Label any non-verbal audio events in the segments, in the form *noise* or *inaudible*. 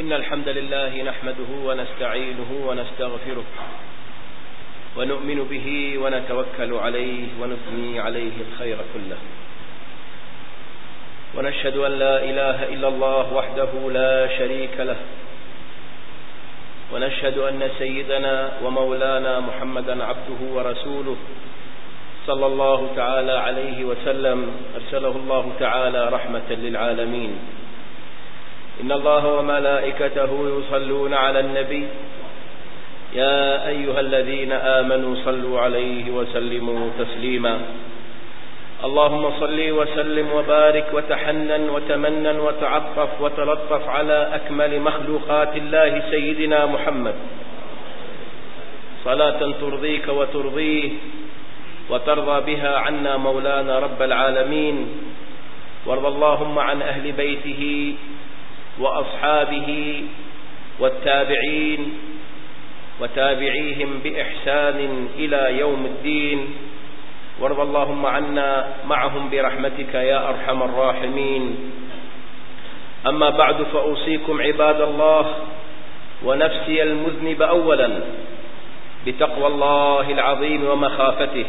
إن الحمد لله نحمده ونستعينه ونستغفره ونؤمن به ونتوكل عليه ونثني عليه الخير كله. ونشهد أن لا إله إلا الله وحده لا شريك له. ونشهد أن سيدنا ومولانا محمدا عبده ورسوله صلى الله تعالى عليه وسلم أرسله الله تعالى رحمة للعالمين. إن الله وملائكته يصلون على النبي. يا أيها الذين آمنوا صلوا عليه وسلموا تسليما. اللهم صل وسلم وبارك وتحنن وتمنن وتعطف وتلطف على أكمل مخلوقات الله سيدنا محمد. صلاة ترضيك وترضيه وترضى بها عنا مولانا رب العالمين. وارض اللهم عن أهل بيته وأصحابه والتابعين وتابعيهم بإحسان إلى يوم الدين. وارض اللهم عنا معهم برحمتك يا أرحم الراحمين. أما بعد فأوصيكم عباد الله ونفسي المذنب أولا بتقوى الله العظيم ومخافته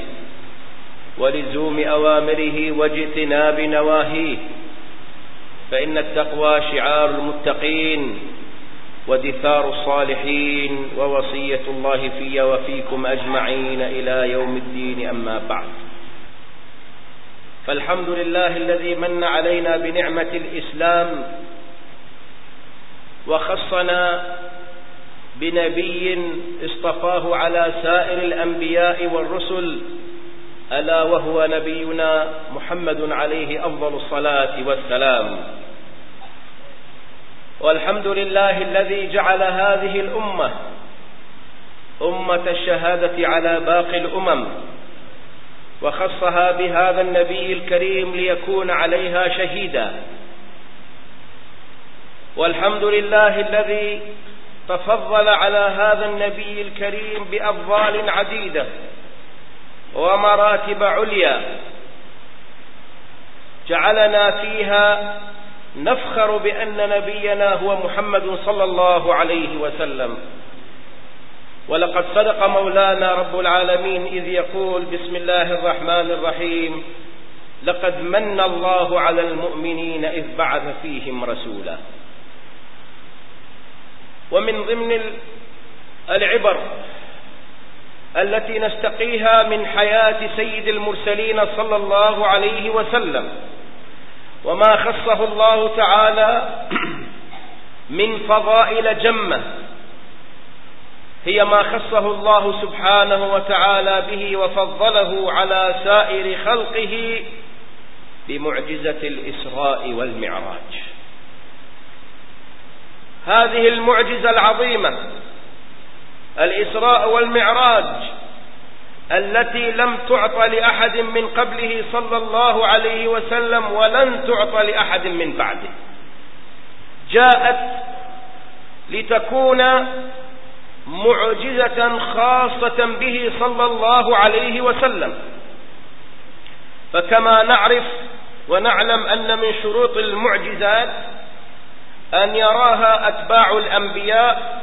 ولزوم أوامره واجتناب نواهيه. فإن التقوى شعار المتقين ودثار الصالحين ووصية الله في وفيكم أجمعين إلى يوم الدين أما بعد. فالحمد لله الذي من علينا بنعمة الإسلام وخصنا بنبي اصطفاه على سائر الأنبياء والرسل ألا وهو نبينا محمد عليه أفضل الصلاة والسلام. والحمد لله الذي جعل هذه الأمة أمة الشهادة على باقي الأمم وخصها بهذا النبي الكريم ليكون عليها شهيدا. والحمد لله الذي تفضل على هذا النبي الكريم بأفضال عديدة. ومراتب عليا. جعلنا فيها نفخر بأن نبينا هو محمد صلى الله عليه وسلم. ولقد صدق مولانا رب العالمين إذ يقول بسم الله الرحمن الرحيم. لقد من الله على المؤمنين إذ بعث فيهم رسولا. ومن ضمن العبر التي نستقيها من حياة سيد المرسلين صلى الله عليه وسلم. وما خصه الله تعالى *clears throat* من فضائل جمة. هي ما خصه الله سبحانه وتعالى به وفضله على سائر خلقه بمعجزة الإسراء والمعراج. هذه المعجزة العظيمة الإسراء والمعراج التي لم تعط لأحد من قبله صلى الله عليه وسلم ولن تعط لأحد من بعده. جاءت لتكون معجزة خاصة به صلى الله عليه وسلم. فكما نعرف ونعلم أن من شروط المعجزات أن يراها أتباع الأنبياء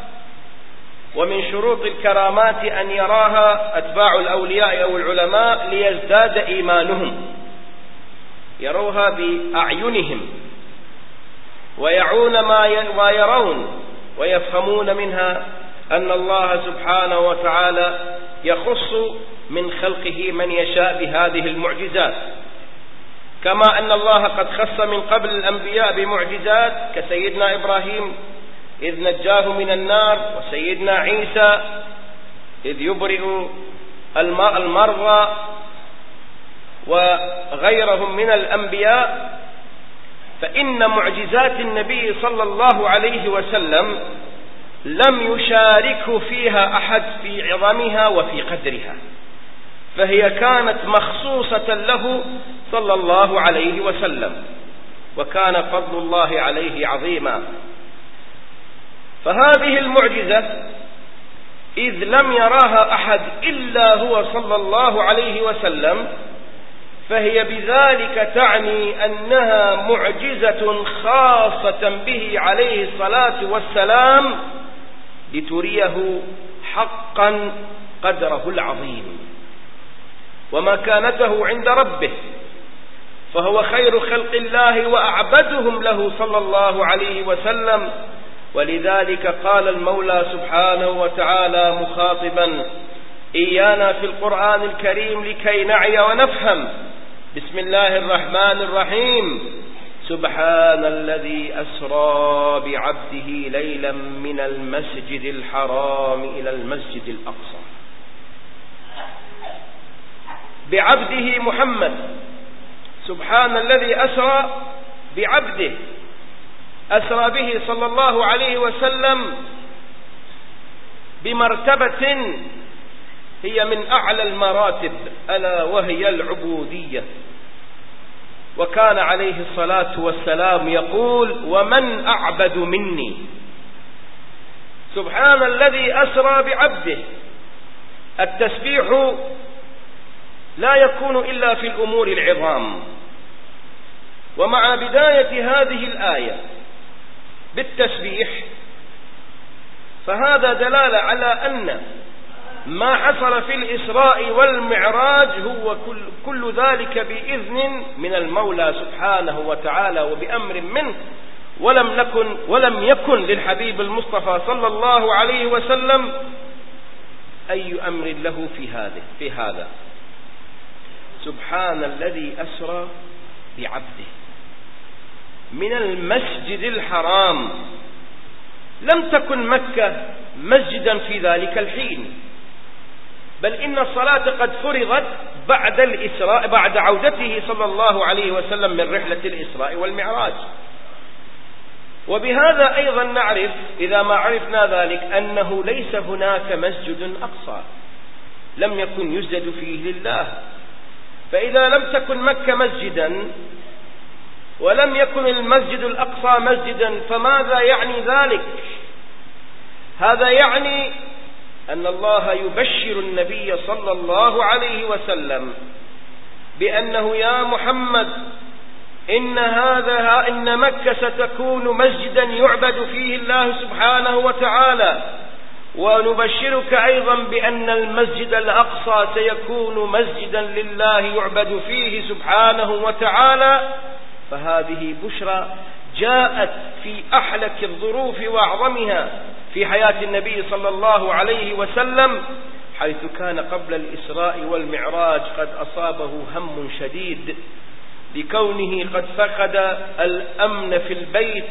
ومن شروط الكرامات أن يراها أتباع الأولياء أو العلماء ليزداد إيمانهم. يروها بأعينهم. ويعون ما يرون. ويفهمون منها أن الله سبحانه وتعالى يخص من خلقه من يشاء بهذه المعجزات. كما أن الله قد خص من قبل الأنبياء بمعجزات كسيدنا إبراهيم إذ نجاه من النار وسيدنا عيسى إذ يبرئ المرضى وغيرهم من الأنبياء فإن معجزات النبي صلى الله عليه وسلم لم يشاركه فيها أحد في عظمها وفي قدرها فهي كانت مخصوصة له صلى الله عليه وسلم وكان فضل الله عليه عظيما. فهذه المعجزة إذ لم يراها أحد إلا هو صلى الله عليه وسلم فهي بذلك تعني أنها معجزة خاصة به عليه الصلاة والسلام لتريه حقا قدره العظيم ومكانته عند ربه فهو خير خلق الله وأعبدهم له صلى الله عليه وسلم ولذلك قال المولى سبحانه وتعالى مخاطبا إيانا في القرآن الكريم لكي نعي ونفهم. بسم الله الرحمن الرحيم. سبحان الذي أسرى بعبده ليلا من المسجد الحرام إلى المسجد الأقصى. بعبده محمد. سبحان الذي أسرى بعبده. أسرى به صلى الله عليه وسلم بمرتبة هي من أعلى المراتب ألا وهي العبودية. وكان عليه الصلاة والسلام يقول ومن أعبد مني؟ سبحان الذي أسرى بعبده. التسبيح لا يكون إلا في الأمور العظام. ومع بداية هذه الآية بالتسبيح. فهذا دلالة على أن ما حصل في الإسراء والمعراج هو كل, كل ذلك بإذن من المولى سبحانه وتعالى وبأمر منه. ولم نكن ولم يكن للحبيب المصطفى صلى الله عليه وسلم أي أمر له في هذا في هذا. سبحان الذي أسرى بعبده. من المسجد الحرام. لم تكن مكة مسجدا في ذلك الحين. بل إن الصلاة قد فرضت بعد الإسراء بعد عودته صلى الله عليه وسلم من رحلة الإسراء والمعراج. وبهذا أيضا نعرف إذا ما عرفنا ذلك أنه ليس هناك مسجد أقصى. لم يكن يسجد فيه لله. فإذا لم تكن مكة مسجدا ولم يكن المسجد الأقصى مسجدا فماذا يعني ذلك؟ هذا يعني أن الله يبشر النبي صلى الله عليه وسلم بأنه يا محمد إن هذا إن مكة ستكون مسجدا يعبد فيه الله سبحانه وتعالى. ونبشرك أيضا بأن المسجد الأقصى سيكون مسجدا لله يعبد فيه سبحانه وتعالى. فهذه بشرى جاءت في أحلك الظروف وأعظمها في حياة النبي صلى الله عليه وسلم حيث كان قبل الإسراء والمعراج قد أصابه هم شديد لكونه قد فقد الأمن في البيت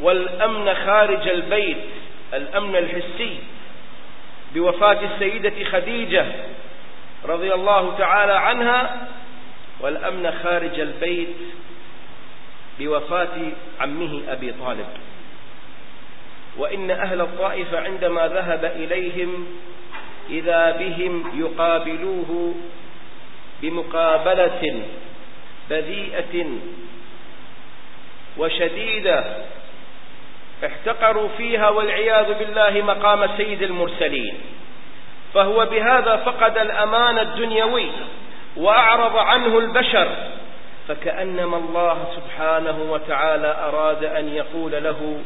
والأمن خارج البيت الأمن الحسي. بوفاة السيدة خديجة رضي الله تعالى عنها والأمن خارج البيت بوفاة عمه أبي طالب. وإن أهل الطائف عندما ذهب إليهم إذا بهم يقابلوه بمقابلة بذيئة وشديدة احتقروا فيها والعياذ بالله مقام سيد المرسلين. فهو بهذا فقد الأمان الدنيوي وأعرض عنه البشر فكأنما الله سبحانه وتعالى أراد أن يقول له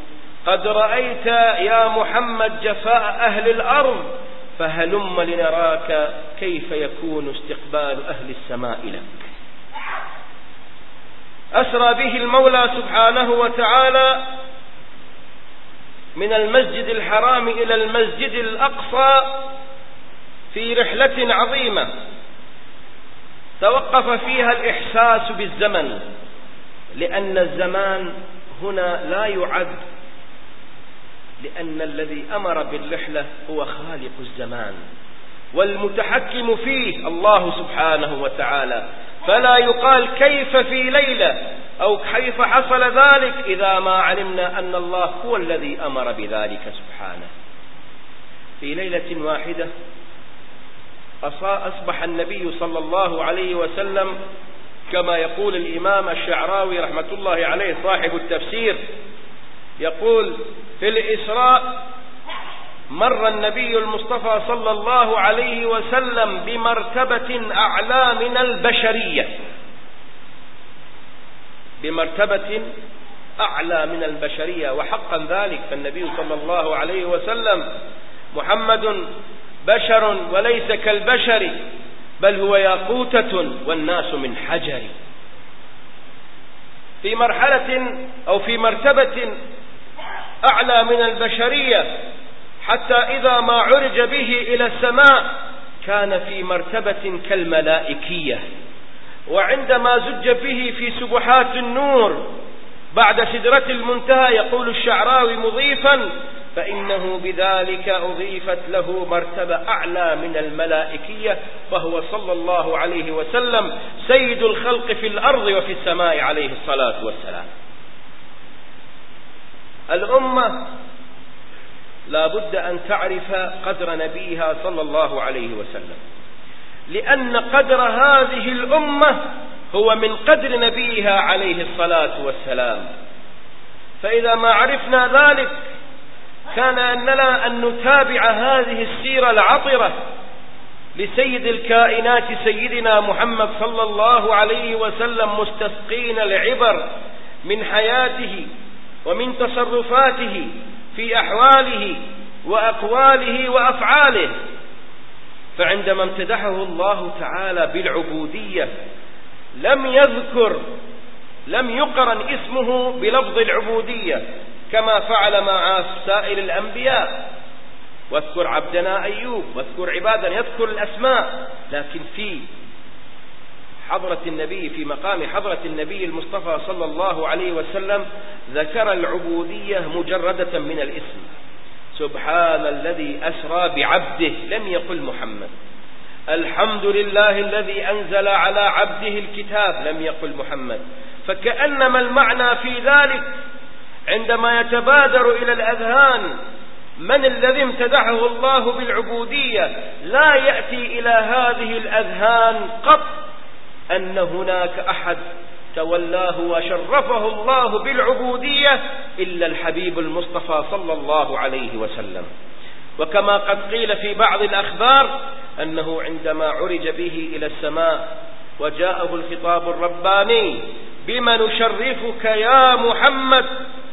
قد رأيت يا محمد جفاء أهل الأرض فهلم لنراك كيف يكون استقبال أهل السماء لك. أسرى به المولى سبحانه وتعالى من المسجد الحرام إلى المسجد الأقصى في رحلة عظيمة. توقف فيها الإحساس بالزمن لأن الزمان هنا لا يعد لأن الذي أمر بالرحلة هو خالق الزمان والمتحكم فيه الله سبحانه وتعالى. فلا يقال كيف في ليلة أو كيف حصل ذلك إذا ما علمنا أن الله هو الذي أمر بذلك سبحانه. في ليلة واحدة أصبح النبي صلى الله عليه وسلم كما يقول الإمام الشعراوي رحمة الله عليه صاحب التفسير يقول في الإسراء مر النبي المصطفى صلى الله عليه وسلم بمرتبة أعلى من البشرية. بمرتبة أعلى من البشرية وحقا ذلك فالنبي صلى الله عليه وسلم محمد بشر وليس كالبشر بل هو ياقوتة والناس من حجر. في مرحلة أو في مرتبة أعلى من البشرية حتى إذا ما عرج به إلى السماء كان في مرتبة كالملائكية. وعندما زج به في سبحات النور بعد سدرة المنتهى يقول الشعراوي مضيفا فإنه بذلك أضيفت له مرتبة أعلى من الملائكية فهو صلى الله عليه وسلم سيد الخلق في الأرض وفي السماء عليه الصلاة والسلام. الأمة لا بد أن تعرف قدر نبيها صلى الله عليه وسلم لأن قدر هذه الأمة هو من قدر نبيها عليه الصلاة والسلام. فإذا ما عرفنا ذلك كان أننا أن نتابع هذه السيرة العطرة لسيد الكائنات سيدنا محمد صلى الله عليه وسلم مستسقين العبر من حياته ومن تصرفاته في أحواله وأقواله وأفعاله. فعندما امتدحه الله تعالى بالعبودية لم يذكر لم يقرن اسمه بلفظ العبودية. كما فعل مع سائر الأنبياء. واذكر عبدنا أيوب واذكر عبادا يذكر الأسماء. لكن في حضرة النبي في مقام حضرة النبي المصطفى صلى الله عليه وسلم ذكر العبودية مجردة من الاسم. سبحان الذي أسرى بعبده لم يقل محمد. الحمد لله الذي أنزل على عبده الكتاب لم يقل محمد. فكأنما المعنى في ذلك عندما يتبادر إلى الأذهان من الذي امتدحه الله بالعبودية لا يأتي إلى هذه الأذهان قط أن هناك أحد تولاه وشرفه الله بالعبودية إلا الحبيب المصطفى صلى الله عليه وسلم. وكما قد قيل في بعض الأخبار أنه عندما عرج به إلى السماء وجاءه الخطاب الرباني بما نشرفك يا محمد؟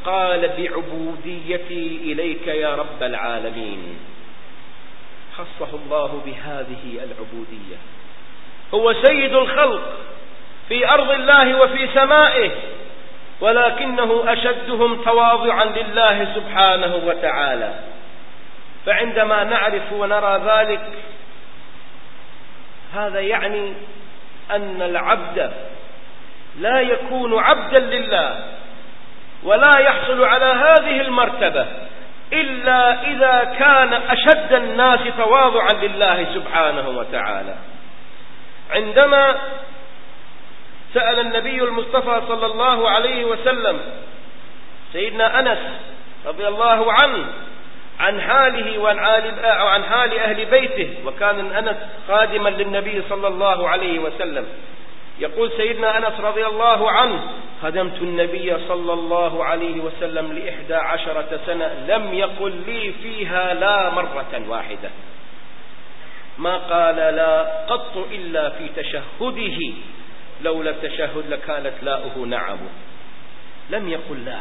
قال بعبوديتي إليك يا رب العالمين. خصه الله بهذه العبودية. هو سيد الخلق في أرض الله وفي سمائه ولكنه أشدهم تواضعا لله سبحانه وتعالى. فعندما نعرف ونرى ذلك هذا يعني أن العبد لا يكون عبدا لله. ولا يحصل على هذه المرتبة إلا إذا كان أشد الناس تواضعا لله سبحانه وتعالى. عندما سأل النبي المصطفى صلى الله عليه وسلم سيدنا أنس رضي الله عنه عن حاله وعن حال أهل بيته وكان أنس خادما للنبي صلى الله عليه وسلم يقول سيدنا أنس رضي الله عنه خدمت النبي صلى الله عليه وسلم لإحدى عشرة سنة لم يقل لي فيها لا مرة واحدة. ما قال لا قط إلا في تشهده لولا التشهد لكانت لاؤه نعم. لم يقل لا.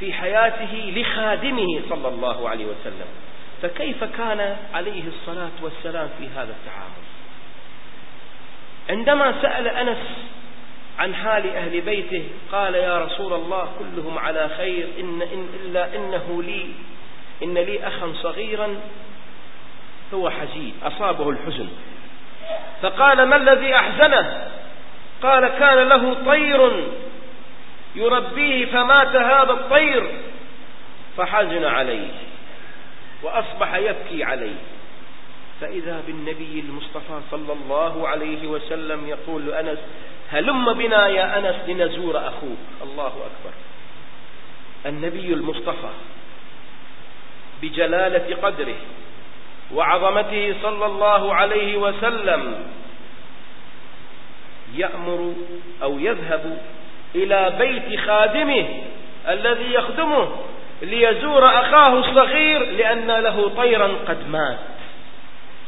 في حياته لخادمه صلى الله عليه وسلم. فكيف كان عليه الصلاة والسلام في هذا التعامل؟ عندما سأل أنس عن حال أهل بيته قال يا رسول الله كلهم على خير إن إن إلا إنه لي إن لي أخا صغيرا هو حزين. أصابه الحزن. فقال ما الذي أحزنه؟ قال كان له طير يربيه فمات هذا الطير فحزن عليه وأصبح يبكي عليه. فإذا بالنبي المصطفى صلى الله عليه وسلم يقول لأنس هلم بنا يا أنس لنزور أخوك. الله أكبر. النبي المصطفى بجلالة قدره وعظمته صلى الله عليه وسلم يأمر أو يذهب إلى بيت خادمه الذي يخدمه ليزور أخاه الصغير لأن له طيرا قد مات.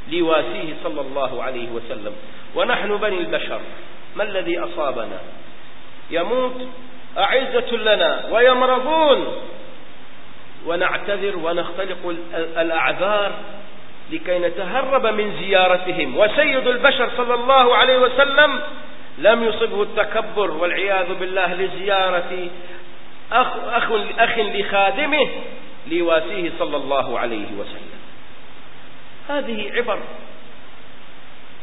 ليواسيه صلى الله عليه وسلم. ونحن بني البشر ما الذي أصابنا؟ يموت أعزة لنا ويمرضون. ونعتذر ونختلق الأعذار لكي نتهرب من زيارتهم. وسيد البشر صلى الله عليه وسلم لم يصبه التكبر والعياذ بالله لزيارة أخ, أخ, أخ لخادمه ليواسيه صلى الله عليه وسلم. هذه عبر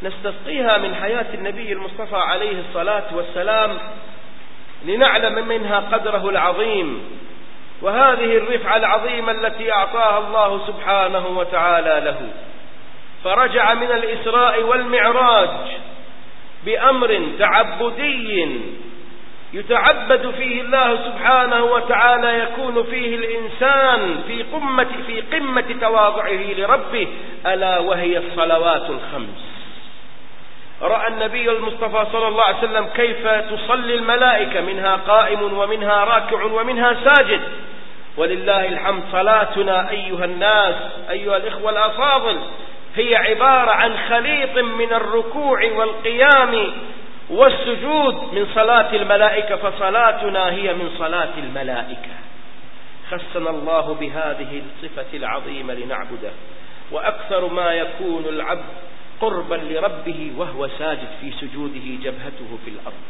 نستسقيها من حياة النبي المصطفى عليه الصلاة والسلام لنعلم منها قدره العظيم وهذه الرفعة العظيمة التي أعطاها الله سبحانه وتعالى له. فرجع من الإسراء والمعراج بأمر تعبدي يتعبد فيه الله سبحانه وتعالى يكون فيه الإنسان في قمة, في قمة تواضعه لربه ألا وهي الصلوات الخمس. رأى النبي المصطفى صلى الله عليه وسلم كيف تصلي الملائكة منها قائم ومنها راكع ومنها ساجد. ولله الحمد صلاتنا أيها الناس أيها الإخوة الأفاضل هي عبارة عن خليط من الركوع والقيام والسجود من صلاة الملائكة فصلاتنا هي من صلاة الملائكة. خصنا الله بهذه الصفة العظيمة لنعبده وأكثر ما يكون العبد قربا لربه وهو ساجد في سجوده جبهته في الأرض.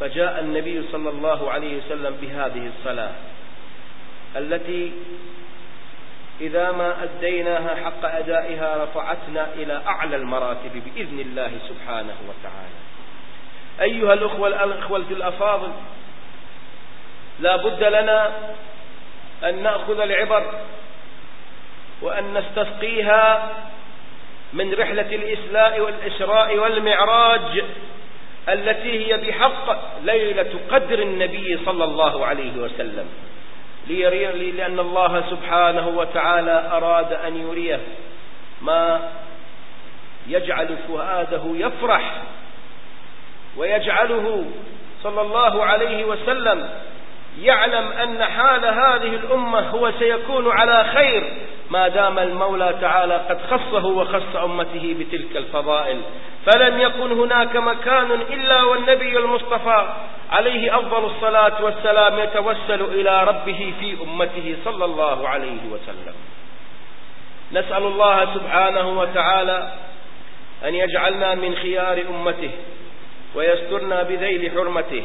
فجاء النبي صلى الله عليه وسلم بهذه الصلاة التي إذا ما أديناها حق أدائها رفعتنا إلى أعلى المراتب بإذن الله سبحانه وتعالى. أيها الأخوة الأخوة الأفاضل لا بد لنا أن نأخذ العبر وأن نستسقيها من رحلة الإسلاء والإسراء والمعراج التي هي بحق ليلة قدر النبي صلى الله عليه وسلم. لأن الله سبحانه وتعالى أراد أن يريه. ما يجعل فؤاده يفرح ويجعله صلى الله عليه وسلم يعلم أن حال هذه الأمة هو سيكون على خير ما دام المولى تعالى قد خصه وخص أمته بتلك الفضائل. فلم يكن هناك مكان إلا والنبي المصطفى عليه أفضل الصلاة والسلام يتوسل إلى ربه في أمته صلى الله عليه وسلم. نسأل الله سبحانه وتعالى أن يجعلنا من خيار أمته ويسترنا بذيل حرمته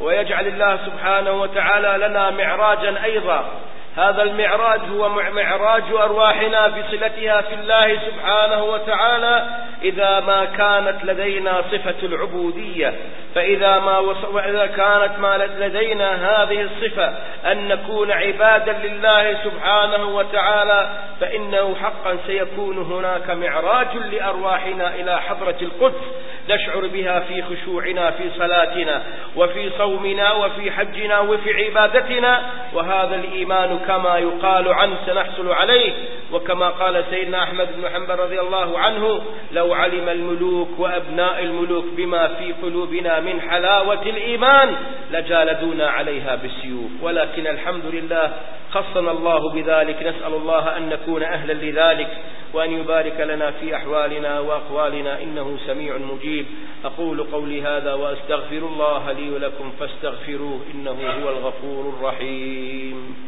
ويجعل الله سبحانه وتعالى لنا معراجا أيضا. هذا المعراج هو معراج أرواحنا بصلتها في الله سبحانه وتعالى إذا ما كانت لدينا صفة العبودية فإذا ما وإذا كانت ما لدينا هذه الصفة أن نكون عبادا لله سبحانه وتعالى فإنه حقا سيكون هناك معراج لأرواحنا إلى حضرة القدس نشعر بها في خشوعنا في صلاتنا وفي صومنا وفي حجنا وفي عبادتنا وهذا الإيمان كما يقال عنه سنحصل عليه وكما قال سيدنا أحمد بن حنبل رضي الله عنه لو علم الملوك وأبناء الملوك بما في قلوبنا من حلاوة الإيمان لجالدونا عليها بالسيوف. ولكن الحمد لله خصنا الله بذلك. نسأل الله أن نكون أهلا لذلك وأن يبارك لنا في أحوالنا وأقوالنا. إنه سميع مجيب. أقول قولي هذا وأستغفر الله لي ولكم فاستغفروه. إنه هو الغفور الرحيم.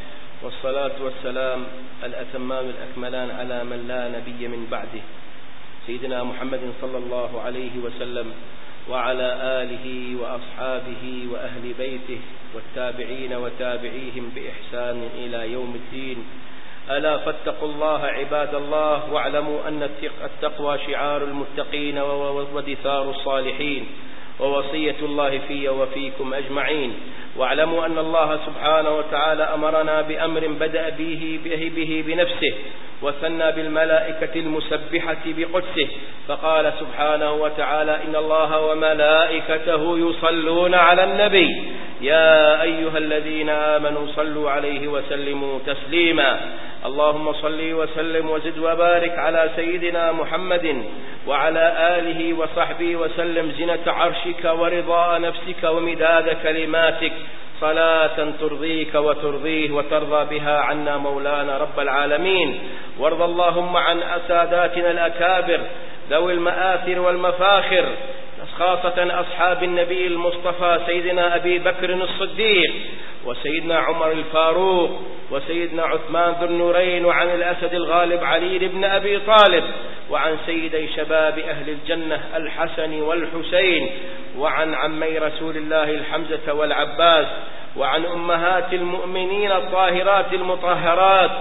والصلاة والسلام الأتمام الأكملان على من لا نبي من بعده. سيدنا محمد صلى الله عليه وسلم وعلى آله وأصحابه وأهل بيته والتابعين وتابعيهم بإحسان إلى يوم الدين. ألا فاتقوا الله عباد الله واعلموا أن التقوى شعار المتقين ودثار الصالحين. ووصية الله في وفيكم أجمعين. واعلموا أن الله سبحانه وتعالى أمرنا بأمر بدأ به, به, به بنفسه وثنى بالملائكة المسبحة بقدسه فقال سبحانه وتعالى إن الله وملائكته يصلون على النبي. يا أيها الذين آمنوا صلوا عليه وسلموا تسليما. اللهم صل وسلم وزد وبارك على سيدنا محمد وعلى آله وصحبه وسلم. زنة عرشك ورضاء نفسك ومداد كلماتك. صلاة ترضيك وترضيه وترضى بها عنا مولانا رب العالمين. وارض اللهم عن أساداتنا الأكابر ذوي المآثر والمفاخر. خاصة أصحاب النبي المصطفى سيدنا أبي بكر الصديق وسيدنا عمر الفاروق وسيدنا عثمان ذو النورين وعن الأسد الغالب علي بن أبي طالب وعن سيدي شباب أهل الجنة الحسن والحسين وعن عمي رسول الله الحمزة والعباس وعن أمهات المؤمنين الطاهرات المطهرات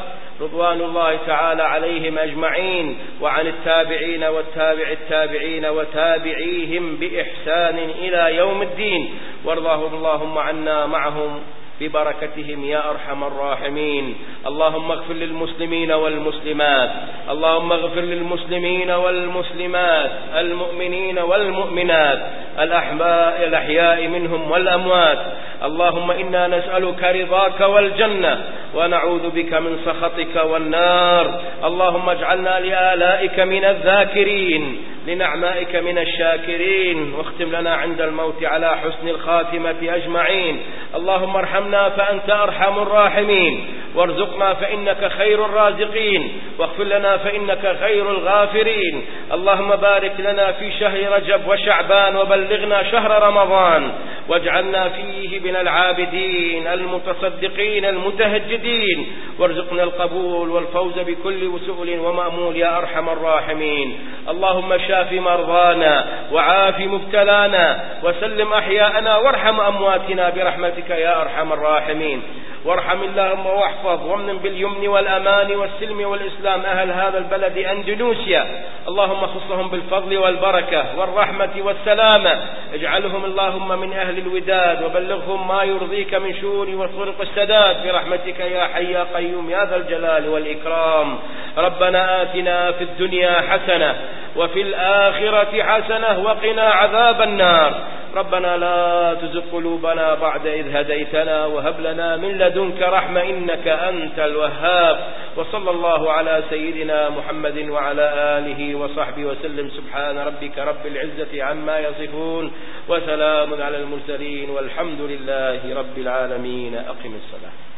رضوان الله تعالى عليهم أجمعين وعن التابعين والتابع التابعين وتابعيهم بإحسان إلى يوم الدين. وارضاهم اللهم عنا معهم ببركتهم يا أرحم الراحمين. اللهم اغفر للمسلمين والمسلمات. اللهم اغفر للمسلمين والمسلمات. المؤمنين والمؤمنات. الأحباء الأحياء منهم والأموات. اللهم إنا نسألك رضاك والجنة ونعوذ بك من سخطك والنار. اللهم اجعلنا لآلائك من الذاكرين. لنعمائك من الشاكرين واختم لنا عند الموت على حسن الخاتمة أجمعين. اللهم ارحمنا فأنت أرحم الراحمين. وارزقنا فإنك خير الرازقين. واغفر لنا فإنك خير الغافرين. اللهم بارك لنا في شهر رجب وشعبان وبلغنا شهر رمضان. واجعلنا فيه من العابدين المتصدقين المتهجدين. وارزقنا القبول والفوز بكل وسؤل ومأمول يا أرحم الراحمين. اللهم شاف مرضانا وعاف مبتلانا. وسلم أحياءنا وارحم أمواتنا برحمتك يا أرحم الراحمين. وارحم اللهم واحفظ وامن باليمن والأمان والسلم والإسلام أهل هذا البلد أندونيسيا اللهم خصهم بالفضل والبركة والرحمة والسلامة. اجعلهم اللهم من أهل الوداد وبلغهم ما يرضيك من شور وطرق السداد. برحمتك يا حي يا قيوم يا ذا الجلال والإكرام. ربنا آتنا في الدنيا حسنة وفي الآخرة حسنة وقنا عذاب النار. ربنا لا تزغ قلوبنا بعد إذ هديتنا وهب لنا من لدنك رحمة إنك أنت الوهاب. وصلى الله على سيدنا محمد وعلى آله وصحبه وسلم. سبحان ربك رب العزة عما يصفون وسلام على المرسلين والحمد لله رب العالمين. أقم الصلاة.